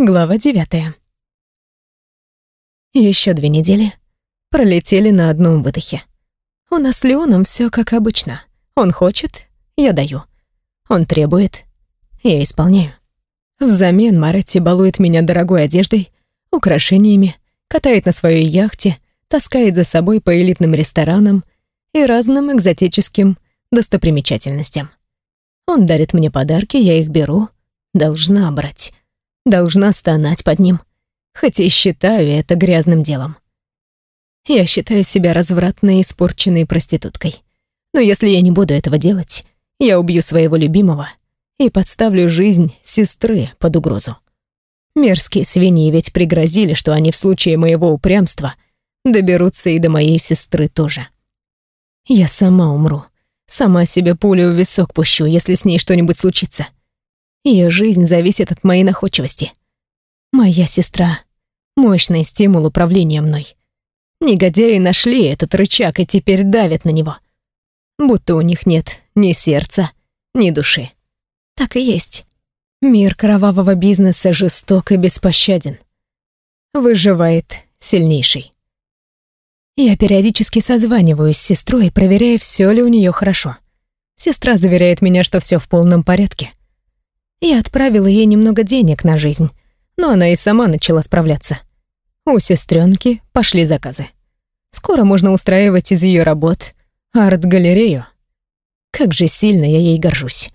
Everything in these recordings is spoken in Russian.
Глава девятая. Еще две недели пролетели на одном выдохе. У нас с Леоном все как обычно. Он хочет, я даю. Он требует, я исполняю. Взамен Маретти балует меня дорогой одеждой, украшениями, катает на своей яхте, таскает за собой по элитным ресторанам и разным экзотическим достопримечательностям. Он дарит мне подарки, я их беру, должна брать должна стонать под ним, хоть и считаю это грязным делом. Я считаю себя развратной и испорченной проституткой. Но если я не буду этого делать, я убью своего любимого и подставлю жизнь сестры под угрозу. Мерзкие свиньи ведь пригрозили, что они в случае моего упрямства доберутся и до моей сестры тоже. Я сама умру, сама себе пулю в висок пущу, если с ней что-нибудь случится. Ее жизнь зависит от моей находчивости. Моя сестра — мощный стимул управления мной. Негодяи нашли этот рычаг и теперь давят на него. Будто у них нет ни сердца, ни души. Так и есть. Мир кровавого бизнеса жесток и беспощаден. Выживает сильнейший. Я периодически созваниваюсь с сестрой, проверяя, все ли у нее хорошо. Сестра заверяет меня, что все в полном порядке. Я отправила ей немного денег на жизнь, но она и сама начала справляться. У сестренки пошли заказы. Скоро можно устраивать из ее работ арт-галерею. Как же сильно я ей горжусь.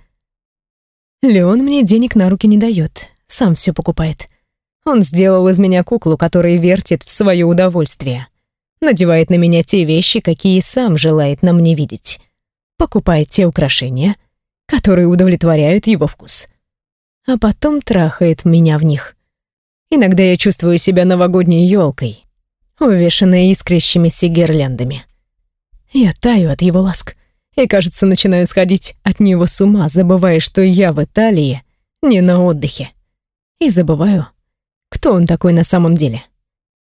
Леон мне денег на руки не дает, сам все покупает. Он сделал из меня куклу, которая вертит в свое удовольствие. Надевает на меня те вещи, какие сам желает на мне видеть. Покупает те украшения, которые удовлетворяют его вкус а потом трахает меня в них. Иногда я чувствую себя новогодней елкой, увешанной искрящимися гирляндами. Я таю от его ласк и, кажется, начинаю сходить от него с ума, забывая, что я в Италии не на отдыхе. И забываю, кто он такой на самом деле.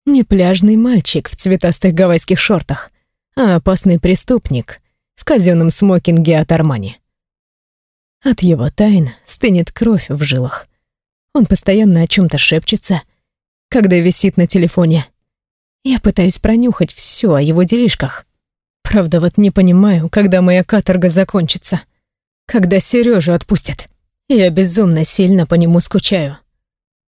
Не пляжный мальчик в цветастых гавайских шортах, а опасный преступник в казенном смокинге от Армани. От его тайн стынет кровь в жилах. Он постоянно о чем то шепчется, когда висит на телефоне. Я пытаюсь пронюхать все о его делишках. Правда, вот не понимаю, когда моя каторга закончится. Когда Сережу отпустят. Я безумно сильно по нему скучаю.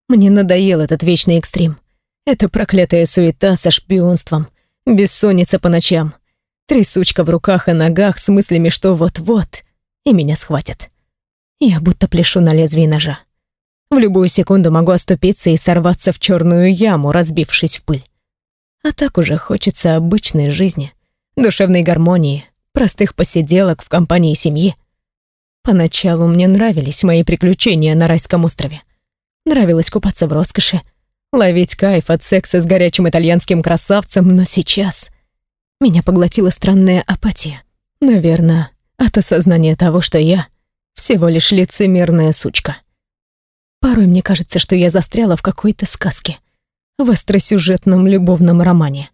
Мне надоел этот вечный экстрим. Это проклятая суета со шпионством, бессонница по ночам, трясучка в руках и ногах с мыслями, что вот-вот и меня схватят. Я будто пляшу на лезвии ножа. В любую секунду могу оступиться и сорваться в черную яму, разбившись в пыль. А так уже хочется обычной жизни, душевной гармонии, простых посиделок в компании семьи. Поначалу мне нравились мои приключения на райском острове. Нравилось купаться в роскоши, ловить кайф от секса с горячим итальянским красавцем, но сейчас меня поглотила странная апатия. Наверное, от осознания того, что я — всего лишь лицемерная сучка. Порой мне кажется, что я застряла в какой-то сказке, в остросюжетном любовном романе.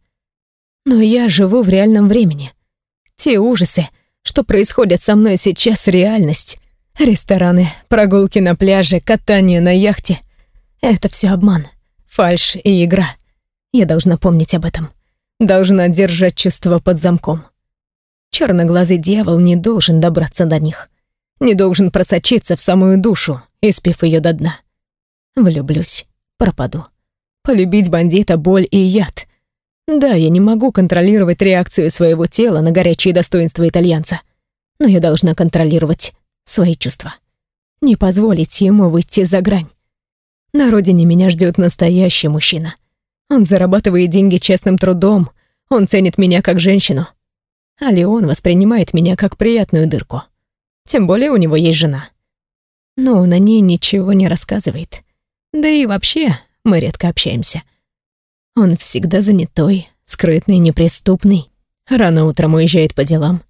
Но я живу в реальном времени. Те ужасы, что происходят со мной сейчас, реальность. Рестораны, прогулки на пляже, катание на яхте — это все обман, фальшь и игра. Я должна помнить об этом. Должна держать чувства под замком. Черноглазый дьявол не должен добраться до них не должен просочиться в самую душу, испив ее до дна. Влюблюсь, пропаду. Полюбить бандита — боль и яд. Да, я не могу контролировать реакцию своего тела на горячие достоинства итальянца, но я должна контролировать свои чувства. Не позволить ему выйти за грань. На родине меня ждет настоящий мужчина. Он зарабатывает деньги честным трудом, он ценит меня как женщину. А Леон воспринимает меня как приятную дырку. Тем более у него есть жена. Но он о ней ничего не рассказывает. Да и вообще мы редко общаемся. Он всегда занятой, скрытный, неприступный. Рано утром уезжает по делам,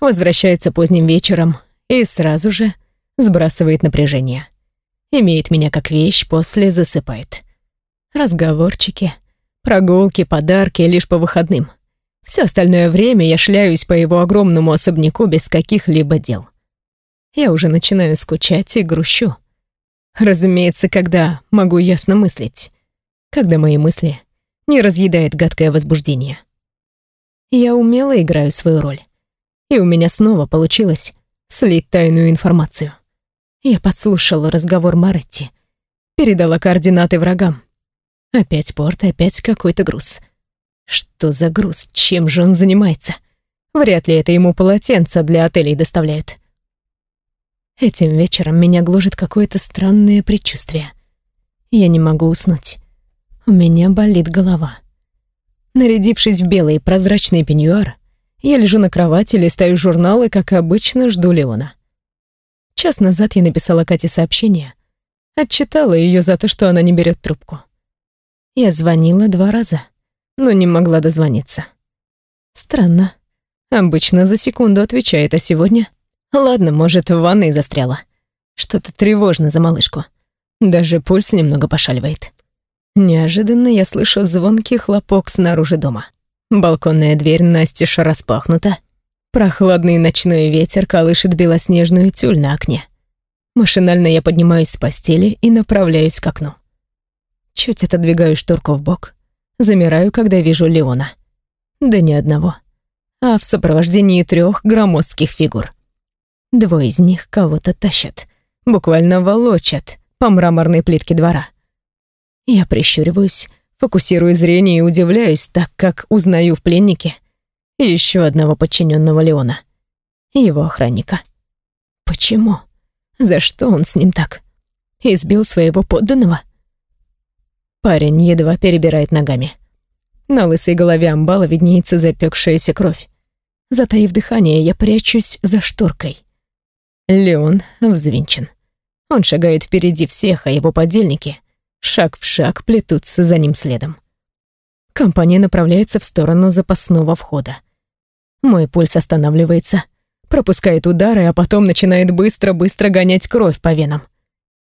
возвращается поздним вечером и сразу же сбрасывает напряжение. Имеет меня как вещь, после засыпает. Разговорчики, прогулки, подарки лишь по выходным. Все остальное время я шляюсь по его огромному особняку без каких-либо дел. Я уже начинаю скучать и грущу. Разумеется, когда могу ясно мыслить. Когда мои мысли не разъедает гадкое возбуждение. Я умело играю свою роль. И у меня снова получилось слить тайную информацию. Я подслушала разговор Маретти. Передала координаты врагам. Опять порт, опять какой-то груз. Что за груз? Чем же он занимается? Вряд ли это ему полотенца для отелей доставляют. Этим вечером меня гложет какое-то странное предчувствие. Я не могу уснуть. У меня болит голова. Нарядившись в белый прозрачный пеньюар, я лежу на кровати, листаю журналы, как обычно, жду Леона. Час назад я написала Кате сообщение. Отчитала ее за то, что она не берет трубку. Я звонила два раза, но не могла дозвониться. Странно. Обычно за секунду отвечает, а сегодня... Ладно, может, в ванной застряла. Что-то тревожно за малышку. Даже пульс немного пошаливает. Неожиданно я слышу звонкий хлопок снаружи дома. Балконная дверь настежь распахнута. Прохладный ночной ветер колышет белоснежную тюль на окне. Машинально я поднимаюсь с постели и направляюсь к окну. Чуть отодвигаю шторку в бок, замираю, когда вижу Леона. Да ни одного, а в сопровождении трех громоздких фигур. Двое из них кого-то тащат, буквально волочат по мраморной плитке двора. Я прищуриваюсь, фокусирую зрение и удивляюсь, так как узнаю в пленнике еще одного подчиненного Леона, его охранника. Почему? За что он с ним так? Избил своего подданного? Парень едва перебирает ногами. На лысой голове амбала виднеется запекшаяся кровь. Затаив дыхание, я прячусь за шторкой. Леон взвинчен. Он шагает впереди всех, а его подельники шаг в шаг плетутся за ним следом. Компания направляется в сторону запасного входа. Мой пульс останавливается, пропускает удары, а потом начинает быстро-быстро гонять кровь по венам.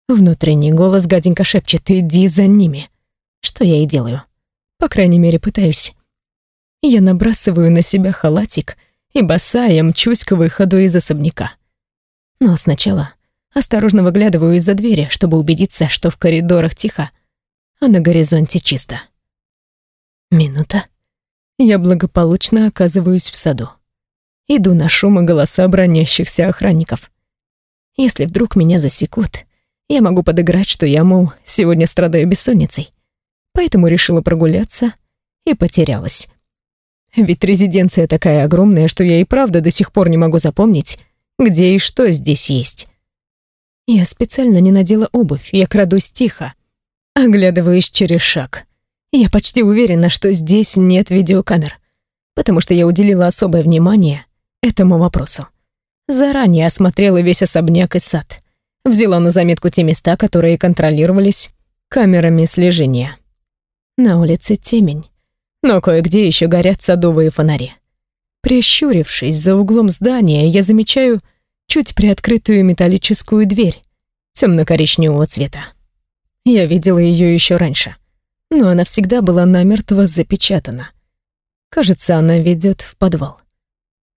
Внутренний голос гаденько шепчет «Иди за ними». Что я и делаю. По крайней мере, пытаюсь. Я набрасываю на себя халатик и босая мчусь к выходу из особняка. Но сначала Осторожно выглядываю из-за двери, чтобы убедиться, что в коридорах тихо, а на горизонте чисто. Минута. Я благополучно оказываюсь в саду. Иду на шум и голоса бронящихся охранников. Если вдруг меня засекут, я могу подыграть, что я, мол, сегодня страдаю бессонницей. Поэтому решила прогуляться и потерялась. Ведь резиденция такая огромная, что я и правда до сих пор не могу запомнить, где и что здесь есть. Я специально не надела обувь, я крадусь тихо. Оглядываюсь через шаг. Я почти уверена, что здесь нет видеокамер, потому что я уделила особое внимание этому вопросу. Заранее осмотрела весь особняк и сад. Взяла на заметку те места, которые контролировались камерами слежения. На улице темень, но кое-где еще горят садовые фонари. Прищурившись за углом здания, я замечаю чуть приоткрытую металлическую дверь темно-коричневого цвета. Я видела ее еще раньше, но она всегда была намертво запечатана. Кажется, она ведет в подвал.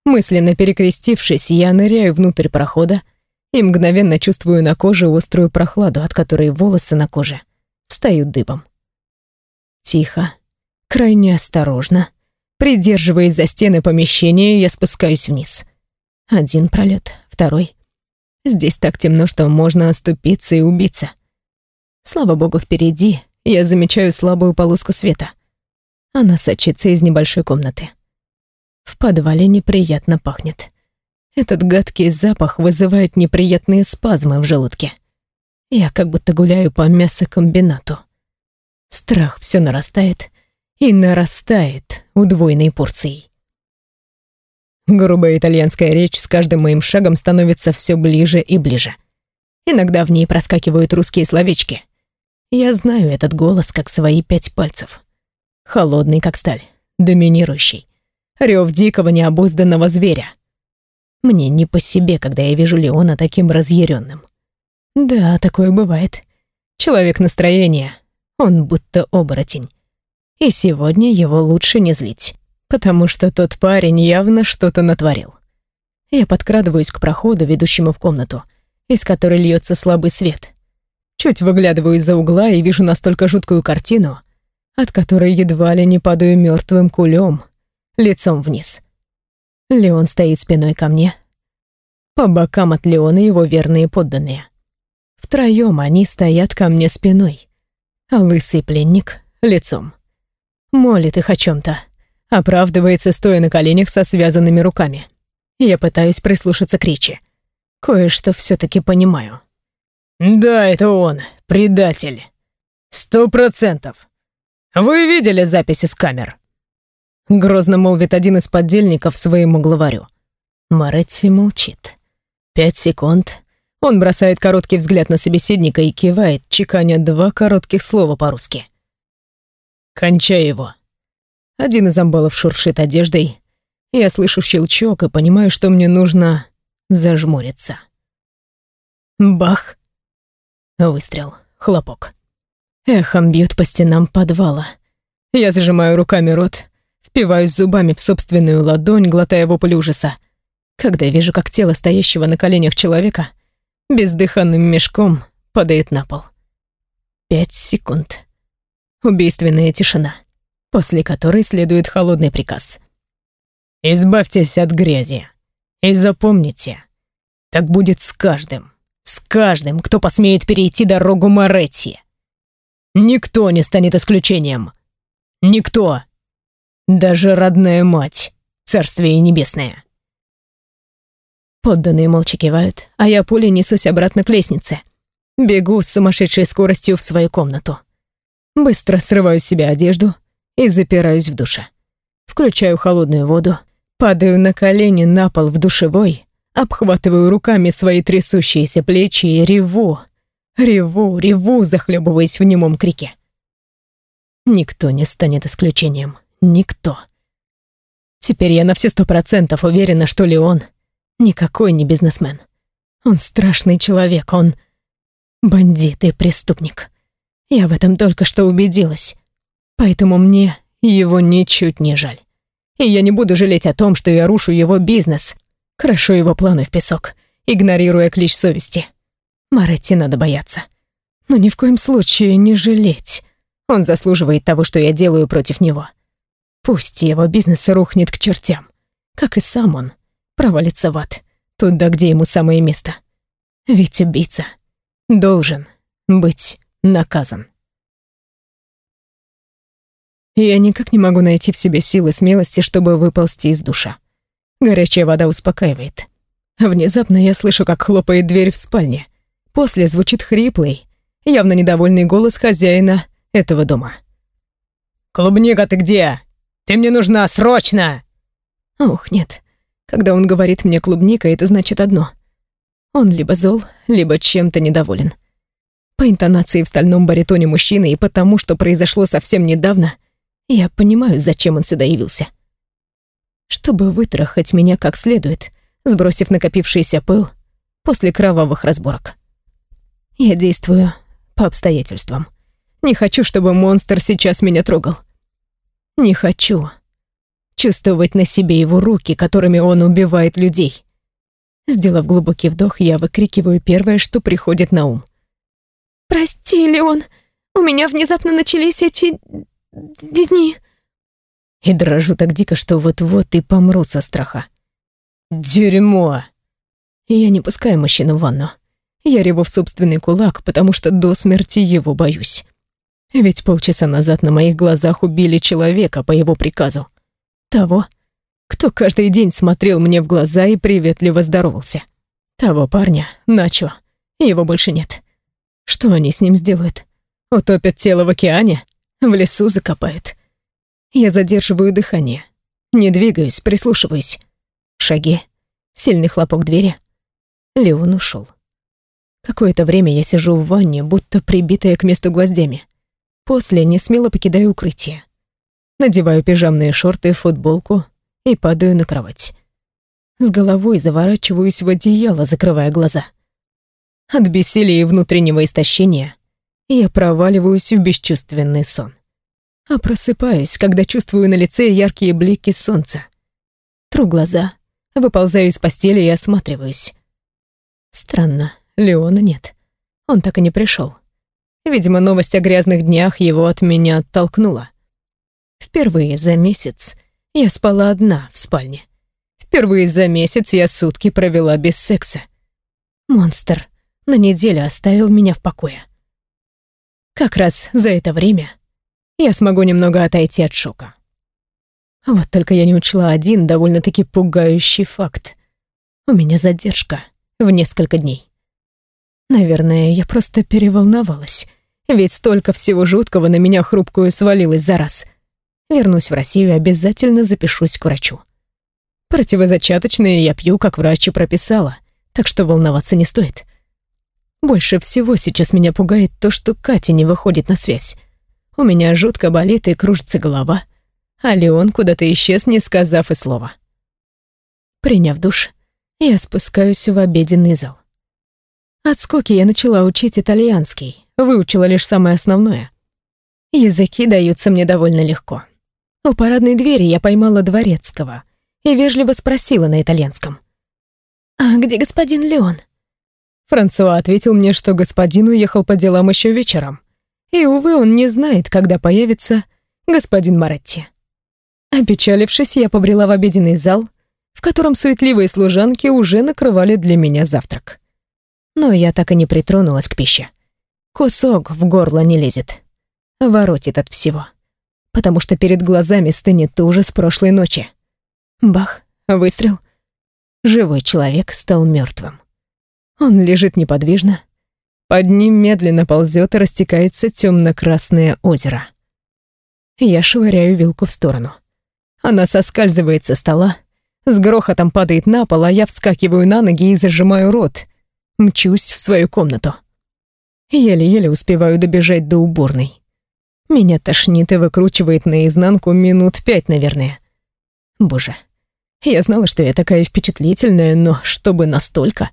Мысленно перекрестившись, я ныряю внутрь прохода и мгновенно чувствую на коже острую прохладу, от которой волосы на коже встают дыбом. Тихо, крайне осторожно, придерживаясь за стены помещения, я спускаюсь вниз. Один пролет, второй. Здесь так темно, что можно оступиться и убиться. Слава богу, впереди я замечаю слабую полоску света. Она сочится из небольшой комнаты. В подвале неприятно пахнет. Этот гадкий запах вызывает неприятные спазмы в желудке. Я как будто гуляю по мясокомбинату. Страх все нарастает и нарастает удвоенной порцией. Грубая итальянская речь с каждым моим шагом становится все ближе и ближе. Иногда в ней проскакивают русские словечки. Я знаю этот голос как свои пять пальцев. Холодный, как сталь, доминирующий. Рев дикого необузданного зверя. Мне не по себе, когда я вижу Леона таким разъяренным. Да, такое бывает. Человек настроения, он будто оборотень. И сегодня его лучше не злить потому что тот парень явно что-то натворил. Я подкрадываюсь к проходу, ведущему в комнату, из которой льется слабый свет. Чуть выглядываю из-за угла и вижу настолько жуткую картину, от которой едва ли не падаю мертвым кулем, лицом вниз. Леон стоит спиной ко мне. По бокам от Леона его верные подданные. Втроем они стоят ко мне спиной, а лысый пленник — лицом. Молит их о чем то оправдывается, стоя на коленях со связанными руками. Я пытаюсь прислушаться к речи. Кое-что все таки понимаю. «Да, это он, предатель. Сто процентов. Вы видели записи с камер?» Грозно молвит один из поддельников своему главарю. Маретти молчит. Пять секунд. Он бросает короткий взгляд на собеседника и кивает, чеканя два коротких слова по-русски. «Кончай его». Один из амбалов шуршит одеждой. Я слышу щелчок и понимаю, что мне нужно зажмуриться. Бах! Выстрел. Хлопок. Эхом бьют по стенам подвала. Я зажимаю руками рот, впиваюсь зубами в собственную ладонь, глотая вопль ужаса. Когда вижу, как тело стоящего на коленях человека бездыханным мешком падает на пол. Пять секунд. Убийственная тишина, после которой следует холодный приказ. «Избавьтесь от грязи и запомните, так будет с каждым, с каждым, кто посмеет перейти дорогу Моретти. Никто не станет исключением. Никто. Даже родная мать, царствие небесное. Подданные молча кивают, а я пулей несусь обратно к лестнице. Бегу с сумасшедшей скоростью в свою комнату. Быстро срываю с себя одежду и запираюсь в душе. Включаю холодную воду, падаю на колени на пол в душевой, обхватываю руками свои трясущиеся плечи и реву, реву, реву, захлебываясь в немом крике. Никто не станет исключением. Никто. Теперь я на все сто процентов уверена, что Леон никакой не бизнесмен. Он страшный человек, он бандит и преступник. Я в этом только что убедилась. Поэтому мне его ничуть не жаль. И я не буду жалеть о том, что я рушу его бизнес, крошу его планы в песок, игнорируя клич совести. Маретти надо бояться. Но ни в коем случае не жалеть. Он заслуживает того, что я делаю против него. Пусть его бизнес рухнет к чертям, как и сам он провалится в ад, туда, где ему самое место. Ведь убийца должен быть наказан. Я никак не могу найти в себе силы смелости, чтобы выползти из душа. Горячая вода успокаивает. Внезапно я слышу, как хлопает дверь в спальне. После звучит хриплый, явно недовольный голос хозяина этого дома. «Клубника, ты где? Ты мне нужна срочно!» Ух, нет. Когда он говорит мне клубника, это значит одно. Он либо зол, либо чем-то недоволен. По интонации в стальном баритоне мужчины и потому, что произошло совсем недавно, я понимаю, зачем он сюда явился. Чтобы вытрахать меня как следует, сбросив накопившийся пыл после кровавых разборок. Я действую по обстоятельствам. Не хочу, чтобы монстр сейчас меня трогал. Не хочу чувствовать на себе его руки, которыми он убивает людей. Сделав глубокий вдох, я выкрикиваю первое, что приходит на ум. «Прости, Леон, у меня внезапно начались эти... дни». И дрожу так дико, что вот-вот и помру со страха. «Дерьмо!» Я не пускаю мужчину в ванну. Я реву в собственный кулак, потому что до смерти его боюсь. Ведь полчаса назад на моих глазах убили человека по его приказу. Того, кто каждый день смотрел мне в глаза и приветливо здоровался. Того парня, Начо, его больше нет. Что они с ним сделают? Утопят тело в океане? В лесу закопают? Я задерживаю дыхание. Не двигаюсь, прислушиваюсь. Шаги. Сильный хлопок двери. Леон ушел. Какое-то время я сижу в ванне, будто прибитая к месту гвоздями. После не смело покидаю укрытие. Надеваю пижамные шорты, футболку и падаю на кровать. С головой заворачиваюсь в одеяло, закрывая глаза. От бессилия и внутреннего истощения я проваливаюсь в бесчувственный сон. А просыпаюсь, когда чувствую на лице яркие блики солнца. Тру глаза, выползаю из постели и осматриваюсь. Странно, Леона нет. Он так и не пришел. Видимо, новость о грязных днях его от меня оттолкнула. Впервые за месяц я спала одна в спальне. Впервые за месяц я сутки провела без секса. Монстр на неделю оставил меня в покое. Как раз за это время я смогу немного отойти от шока. Вот только я не учла один довольно-таки пугающий факт. У меня задержка в несколько дней. Наверное, я просто переволновалась, ведь столько всего жуткого на меня хрупкую свалилось за раз. Вернусь в Россию и обязательно запишусь к врачу. Противозачаточные я пью, как врач и прописала, так что волноваться не стоит. Больше всего сейчас меня пугает то, что Катя не выходит на связь. У меня жутко болит и кружится голова, а Леон куда-то исчез, не сказав и слова. Приняв душ, я спускаюсь в обеденный зал. От скуки я начала учить итальянский, выучила лишь самое основное. Языки даются мне довольно легко. У парадной двери я поймала дворецкого и вежливо спросила на итальянском. «А где господин Леон?» Франсуа ответил мне, что господин уехал по делам еще вечером. И, увы, он не знает, когда появится господин Маретти. Опечалившись, я побрела в обеденный зал, в котором суетливые служанки уже накрывали для меня завтрак. Но я так и не притронулась к пище. Кусок в горло не лезет. Воротит от всего. Потому что перед глазами стынет ужас прошлой ночи. Бах, выстрел. Живой человек стал мертвым. Он лежит неподвижно. Под ним медленно ползет и растекается темно-красное озеро. Я швыряю вилку в сторону. Она соскальзывает со стола, с грохотом падает на пол, а я вскакиваю на ноги и зажимаю рот. Мчусь в свою комнату. Еле-еле успеваю добежать до уборной. Меня тошнит и выкручивает наизнанку минут пять, наверное. Боже, я знала, что я такая впечатлительная, но чтобы настолько...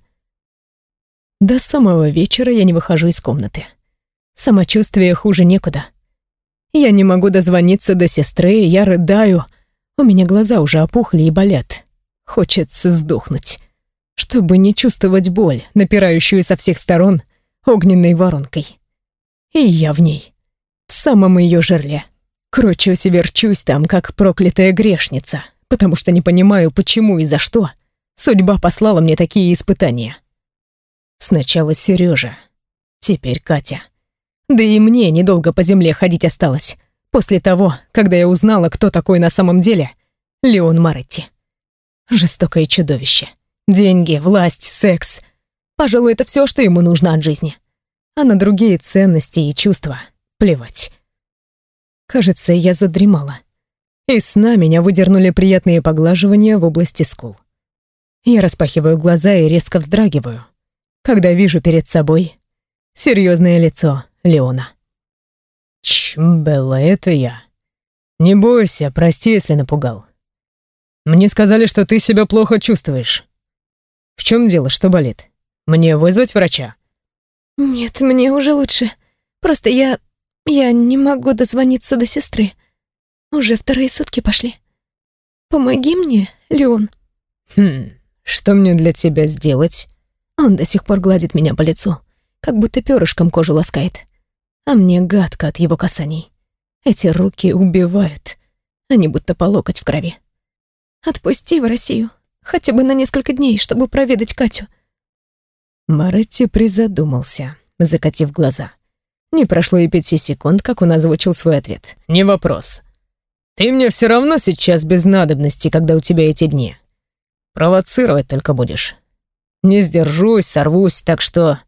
До самого вечера я не выхожу из комнаты. Самочувствие хуже некуда. Я не могу дозвониться до сестры, я рыдаю — у меня глаза уже опухли и болят. Хочется сдохнуть, чтобы не чувствовать боль, напирающую со всех сторон огненной воронкой. И я в ней, в самом ее жерле. Кручусь и верчусь там, как проклятая грешница, потому что не понимаю, почему и за что судьба послала мне такие испытания. Сначала Сережа, теперь Катя. Да и мне недолго по земле ходить осталось. После того, когда я узнала, кто такой на самом деле, Леон Маретти. Жестокое чудовище. Деньги, власть, секс. Пожалуй, это все, что ему нужно от жизни. А на другие ценности и чувства плевать. Кажется, я задремала. Из сна меня выдернули приятные поглаживания в области скул. Я распахиваю глаза и резко вздрагиваю, когда вижу перед собой серьезное лицо Леона. Чм, Белла, это я. Не бойся, прости, если напугал. Мне сказали, что ты себя плохо чувствуешь. В чем дело, что болит? Мне вызвать врача? Нет, мне уже лучше. Просто я... я не могу дозвониться до сестры. Уже вторые сутки пошли. Помоги мне, Леон. Хм, что мне для тебя сделать? Он до сих пор гладит меня по лицу, как будто перышком кожу ласкает а мне гадко от его касаний. Эти руки убивают, они будто по локоть в крови. Отпусти в Россию, хотя бы на несколько дней, чтобы проведать Катю. Маретти призадумался, закатив глаза. Не прошло и пяти секунд, как он озвучил свой ответ. «Не вопрос. Ты мне все равно сейчас без надобности, когда у тебя эти дни. Провоцировать только будешь. Не сдержусь, сорвусь, так что...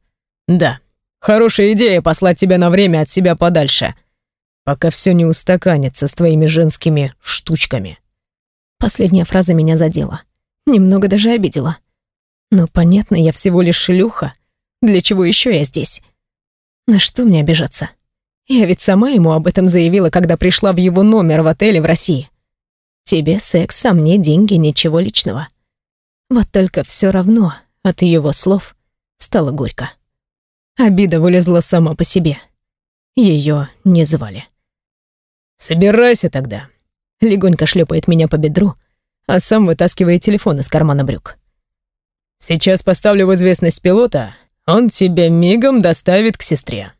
Да, Хорошая идея послать тебя на время от себя подальше, пока все не устаканится с твоими женскими штучками». Последняя фраза меня задела. Немного даже обидела. Но понятно, я всего лишь шлюха. Для чего еще я здесь? На что мне обижаться? Я ведь сама ему об этом заявила, когда пришла в его номер в отеле в России. Тебе секс, а мне деньги, ничего личного. Вот только все равно от его слов стало горько. Обида вылезла сама по себе. Ее не звали. «Собирайся тогда», — легонько шлепает меня по бедру, а сам вытаскивает телефон из кармана брюк. «Сейчас поставлю в известность пилота, он тебя мигом доставит к сестре».